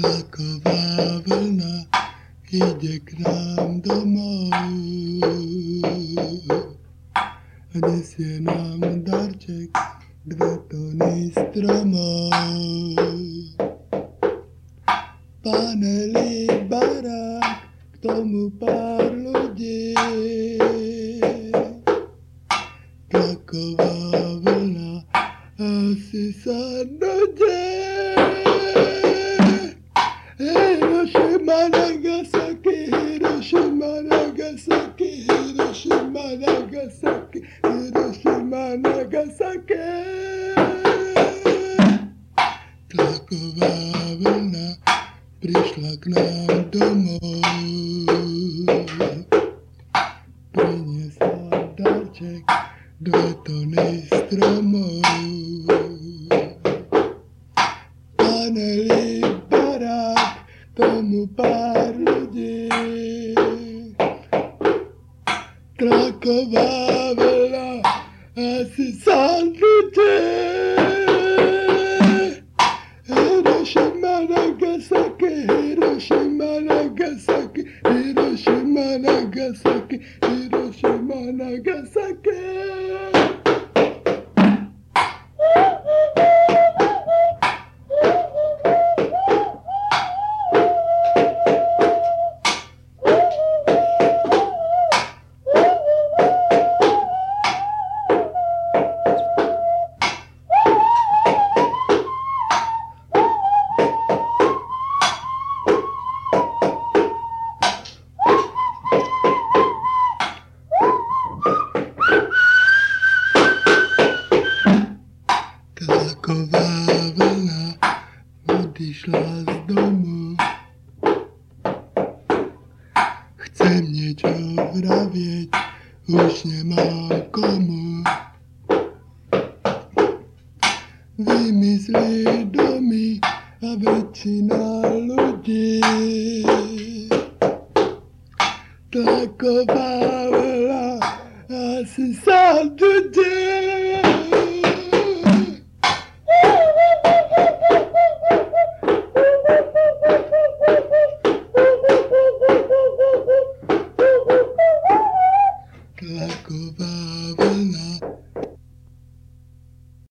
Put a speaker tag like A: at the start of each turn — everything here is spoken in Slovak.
A: Tlaková vlna ide k nám domov. Nesie nám darček, dve tony stromov. Panely, barák, k tomu pár ľudí. Tlaková vlna asi sa nudí. Nagasaki, Hiroshima, Nagasaki, Hiroshima, Nagasaki. Tlaková vlna prišla k nám domov. Priniesla darček, dve tony stromov. Panely, barák, tomu pár ľudí. crocodile as it's on the. Hiroshima, Nagasaki, Hiroshima, Nagasaki, Hiroshima, Nagasaki, Hiroshima, Nagasaki. wychowana, odeszła z domu. Chce mnie cię już nie ma komu. Wymyśli domy, a wycina ludzi. Takowała, a si sam. Like a Babylon.